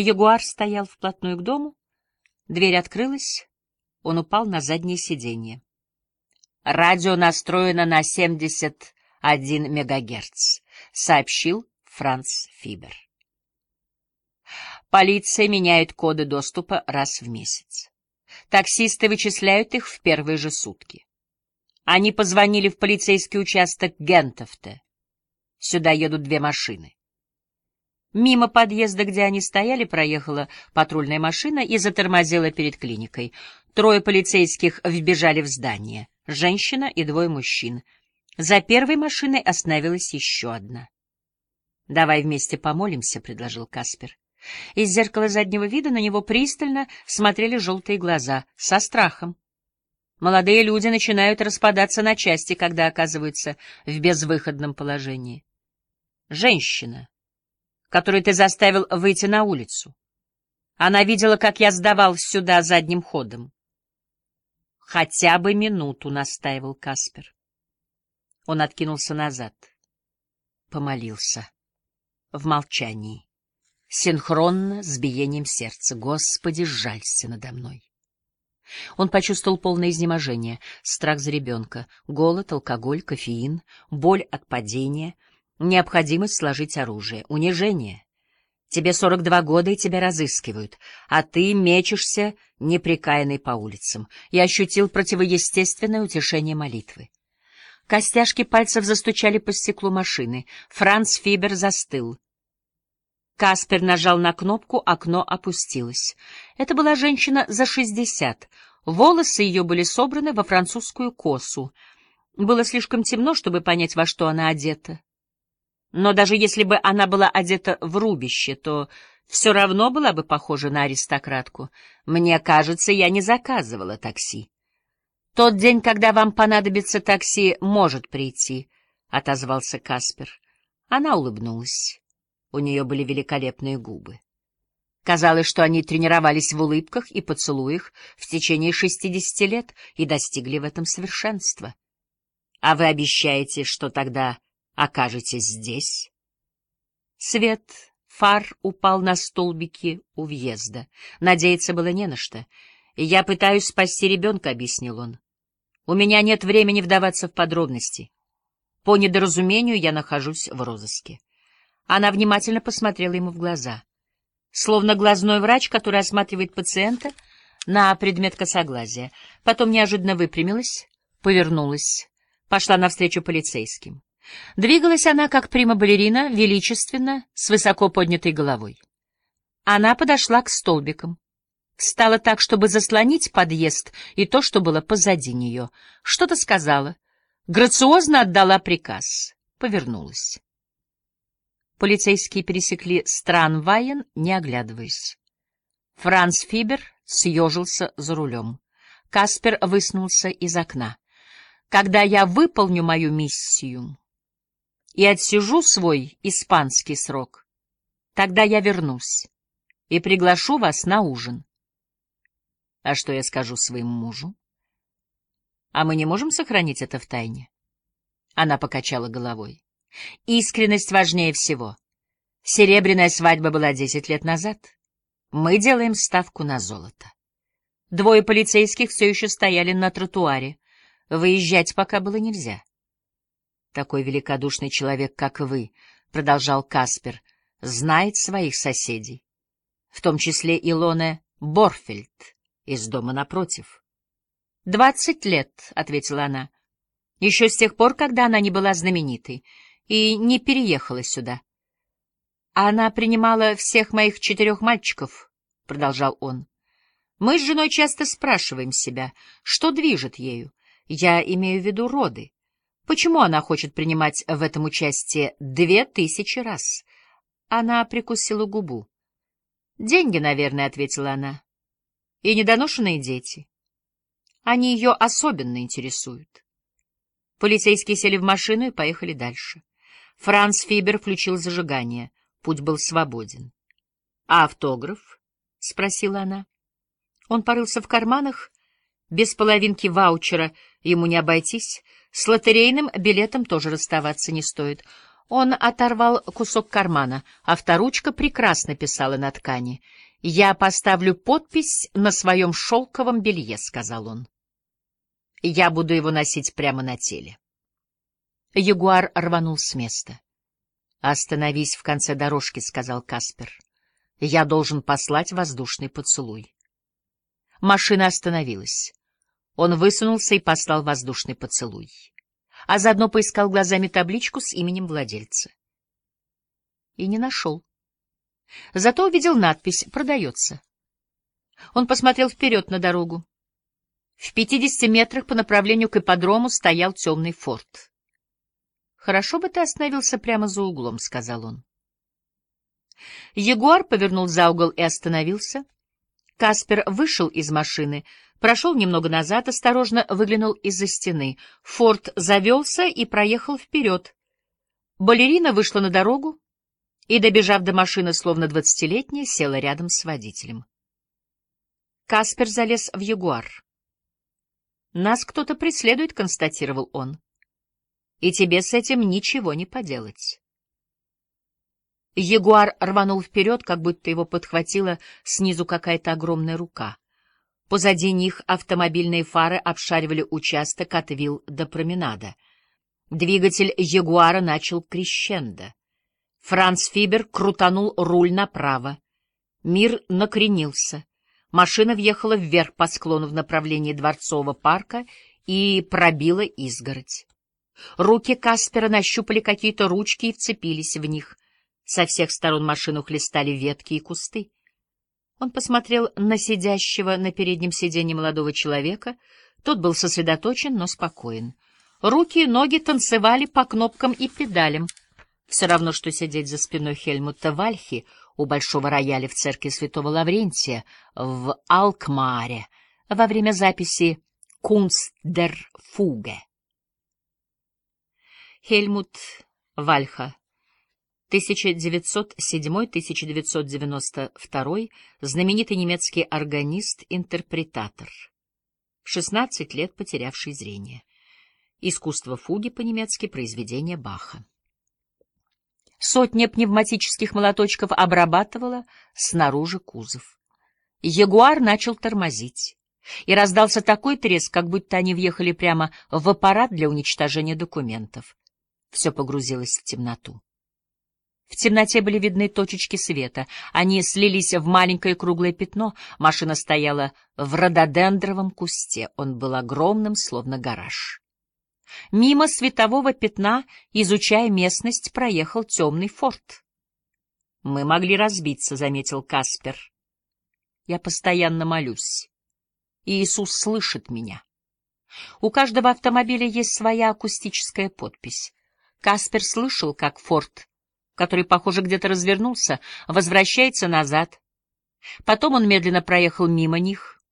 Ягуар стоял вплотную к дому, дверь открылась, он упал на заднее сиденье. «Радио настроено на 71 мегагерц», — сообщил Франц Фибер. Полиция меняет коды доступа раз в месяц. Таксисты вычисляют их в первые же сутки. Они позвонили в полицейский участок Гентовте. Сюда едут две машины. Мимо подъезда, где они стояли, проехала патрульная машина и затормозила перед клиникой. Трое полицейских вбежали в здание. Женщина и двое мужчин. За первой машиной остановилась еще одна. — Давай вместе помолимся, — предложил Каспер. Из зеркала заднего вида на него пристально смотрели желтые глаза, со страхом. Молодые люди начинают распадаться на части, когда оказываются в безвыходном положении. Женщина, которую ты заставил выйти на улицу. Она видела, как я сдавал сюда задним ходом. Хотя бы минуту, — настаивал Каспер. Он откинулся назад, помолился в молчании синхронно с биением сердца. Господи, жалься надо мной. Он почувствовал полное изнеможение, страх за ребенка, голод, алкоголь, кофеин, боль от падения, необходимость сложить оружие, унижение. Тебе сорок два года, и тебя разыскивают, а ты мечешься неприкаянный по улицам. Я ощутил противоестественное утешение молитвы. Костяшки пальцев застучали по стеклу машины. Франц Фибер застыл. Каспер нажал на кнопку, окно опустилось. Это была женщина за шестьдесят. Волосы ее были собраны во французскую косу. Было слишком темно, чтобы понять, во что она одета. Но даже если бы она была одета в рубище, то все равно была бы похожа на аристократку. Мне кажется, я не заказывала такси. Тот день, когда вам понадобится такси, может прийти, — отозвался Каспер. Она улыбнулась. У нее были великолепные губы. Казалось, что они тренировались в улыбках и поцелуях в течение шестидесяти лет и достигли в этом совершенства. А вы обещаете, что тогда окажетесь здесь? Свет фар упал на столбики у въезда. Надеяться было не на что. «Я пытаюсь спасти ребенка», — объяснил он. «У меня нет времени вдаваться в подробности. По недоразумению я нахожусь в розыске». Она внимательно посмотрела ему в глаза, словно глазной врач, который осматривает пациента на предмет косоглазия. Потом неожиданно выпрямилась, повернулась, пошла навстречу полицейским. Двигалась она, как прима-балерина, величественно, с высоко поднятой головой. Она подошла к столбикам. Встала так, чтобы заслонить подъезд и то, что было позади нее. Что-то сказала. Грациозно отдала приказ. Повернулась. Полицейские пересекли Странвайен, не оглядываясь. Франц Фибер съежился за рулем. Каспер высунулся из окна. «Когда я выполню мою миссию и отсижу свой испанский срок, тогда я вернусь и приглашу вас на ужин». «А что я скажу своему мужу?» «А мы не можем сохранить это в тайне?» Она покачала головой. Искренность важнее всего. Серебряная свадьба была десять лет назад. Мы делаем ставку на золото. Двое полицейских все еще стояли на тротуаре. Выезжать пока было нельзя. Такой великодушный человек, как вы, — продолжал Каспер, — знает своих соседей, в том числе Илоне Борфельд из дома напротив. — Двадцать лет, — ответила она, — еще с тех пор, когда она не была знаменитой и не переехала сюда. Она принимала всех моих четырех мальчиков, — продолжал он. Мы с женой часто спрашиваем себя, что движет ею. Я имею в виду роды. Почему она хочет принимать в этом участие две тысячи раз? Она прикусила губу. «Деньги, наверное», — ответила она. «И недоношенные дети. Они ее особенно интересуют». Полицейские сели в машину и поехали дальше. Франц Фибер включил зажигание. Путь был свободен. — А автограф? — спросила она. Он порылся в карманах. Без половинки ваучера ему не обойтись. С лотерейным билетом тоже расставаться не стоит. Он оторвал кусок кармана, авторучка прекрасно писала на ткани. «Я поставлю подпись на своем шелковом белье», — сказал он. «Я буду его носить прямо на теле». Ягуар рванул с места. «Остановись в конце дорожки», — сказал Каспер. «Я должен послать воздушный поцелуй». Машина остановилась. Он высунулся и послал воздушный поцелуй а заодно поискал глазами табличку с именем владельца. И не нашел. Зато увидел надпись «Продается». Он посмотрел вперед на дорогу. В пятидесяти метрах по направлению к ипподрому стоял темный форт. «Хорошо бы ты остановился прямо за углом», — сказал он. Ягуар повернул за угол и остановился. Каспер вышел из машины — Прошел немного назад, осторожно выглянул из-за стены. Форд завелся и проехал вперед. Балерина вышла на дорогу и, добежав до машины, словно двадцатилетняя, села рядом с водителем. Каспер залез в ягуар. «Нас кто-то преследует», — констатировал он. «И тебе с этим ничего не поделать». Ягуар рванул вперед, как будто его подхватила снизу какая-то огромная рука. Позади них автомобильные фары обшаривали участок от вилл до променада. Двигатель «Ягуара» начал крещендо. Франц Фибер крутанул руль направо. Мир накренился. Машина въехала вверх по склону в направлении Дворцового парка и пробила изгородь. Руки Каспера нащупали какие-то ручки и вцепились в них. Со всех сторон машину хлестали ветки и кусты. Он посмотрел на сидящего на переднем сиденье молодого человека. Тот был сосредоточен, но спокоен. Руки и ноги танцевали по кнопкам и педалям. Все равно, что сидеть за спиной Хельмута Вальхи у большого рояля в церкви святого Лаврентия в Алкмааре во время записи «Кунст дер Фуге». Хельмут Вальха 1907-1992, знаменитый немецкий органист-интерпретатор. В 16 лет потерявший зрение. Искусство фуги по-немецки, произведение Баха. Сотня пневматических молоточков обрабатывала снаружи кузов. Ягуар начал тормозить. И раздался такой треск, как будто они въехали прямо в аппарат для уничтожения документов. Все погрузилось в темноту. В темноте были видны точечки света. Они слились в маленькое круглое пятно. Машина стояла в рододендровом кусте. Он был огромным, словно гараж. Мимо светового пятна, изучая местность, проехал темный форт. «Мы могли разбиться», — заметил Каспер. «Я постоянно молюсь. И Иисус слышит меня. У каждого автомобиля есть своя акустическая подпись. Каспер слышал, как форт который, похоже, где-то развернулся, возвращается назад. Потом он медленно проехал мимо них.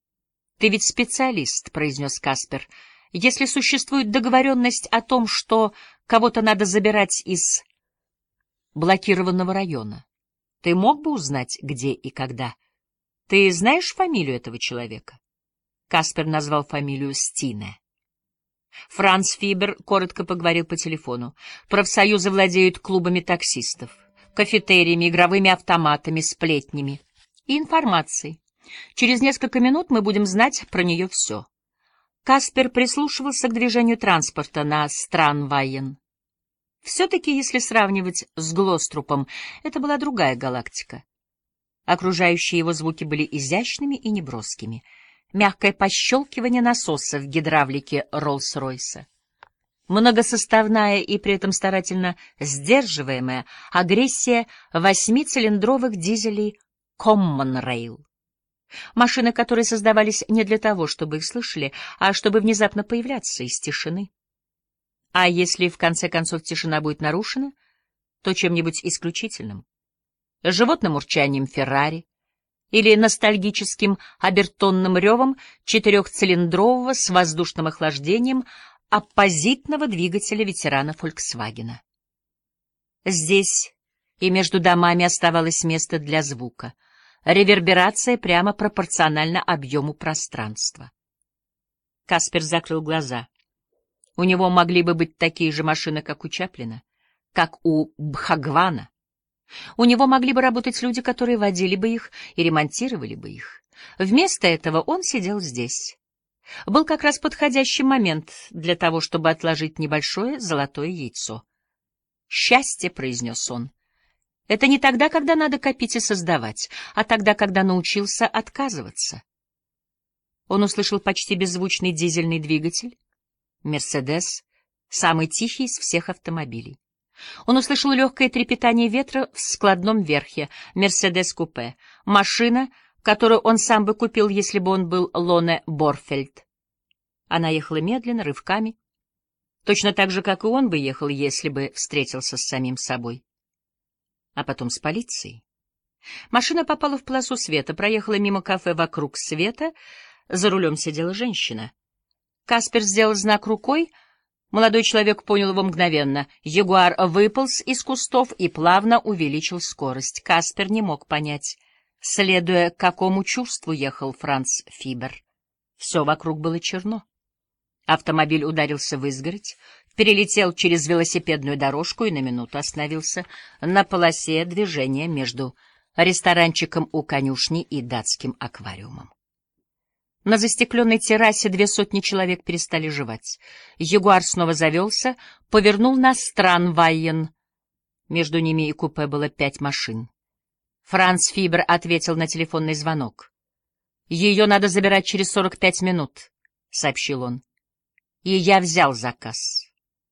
— Ты ведь специалист, — произнес Каспер. — Если существует договоренность о том, что кого-то надо забирать из блокированного района, ты мог бы узнать, где и когда? Ты знаешь фамилию этого человека? Каспер назвал фамилию Стине. Франц Фибер коротко поговорил по телефону. Профсоюзы владеют клубами таксистов, кафетериями, игровыми автоматами, сплетнями и информацией. Через несколько минут мы будем знать про нее все. Каспер прислушивался к движению транспорта на Странвайен. Все-таки, если сравнивать с Глострупом, это была другая галактика. Окружающие его звуки были изящными и неброскими — мягкое пощелкивание насоса в гидравлике Роллс-Ройса. Многосоставная и при этом старательно сдерживаемая агрессия восьмицилиндровых дизелей Common Rail. Машины, которые создавались не для того, чтобы их слышали, а чтобы внезапно появляться из тишины. А если в конце концов тишина будет нарушена, то чем-нибудь исключительным. Животным урчанием Феррари, или ностальгическим обертонным ревом четырехцилиндрового с воздушным охлаждением оппозитного двигателя ветерана Фольксвагена. Здесь и между домами оставалось место для звука. Реверберация прямо пропорциональна объему пространства. Каспер закрыл глаза. У него могли бы быть такие же машины, как у Чаплина. как у Бхагвана. У него могли бы работать люди, которые водили бы их и ремонтировали бы их. Вместо этого он сидел здесь. Был как раз подходящий момент для того, чтобы отложить небольшое золотое яйцо. «Счастье», — произнес он, — «это не тогда, когда надо копить и создавать, а тогда, когда научился отказываться». Он услышал почти беззвучный дизельный двигатель. «Мерседес» — самый тихий из всех автомобилей. Он услышал легкое трепетание ветра в складном верхе, «Мерседес-купе», машина, которую он сам бы купил, если бы он был Лоне Борфельд. Она ехала медленно, рывками, точно так же, как и он бы ехал, если бы встретился с самим собой. А потом с полицией. Машина попала в полосу света, проехала мимо кафе вокруг света, за рулем сидела женщина. Каспер сделал знак рукой — Молодой человек понял его мгновенно. Ягуар выполз из кустов и плавно увеличил скорость. Каспер не мог понять, следуя какому чувству ехал Франц Фибер. Все вокруг было черно. Автомобиль ударился в изгородь, перелетел через велосипедную дорожку и на минуту остановился на полосе движения между ресторанчиком у конюшни и датским аквариумом. На застекленной террасе две сотни человек перестали жевать. Ягуар снова завелся, повернул на Странвайен. Между ними и купе было пять машин. Франц Фибер ответил на телефонный звонок. «Ее надо забирать через сорок пять минут», — сообщил он. «И я взял заказ».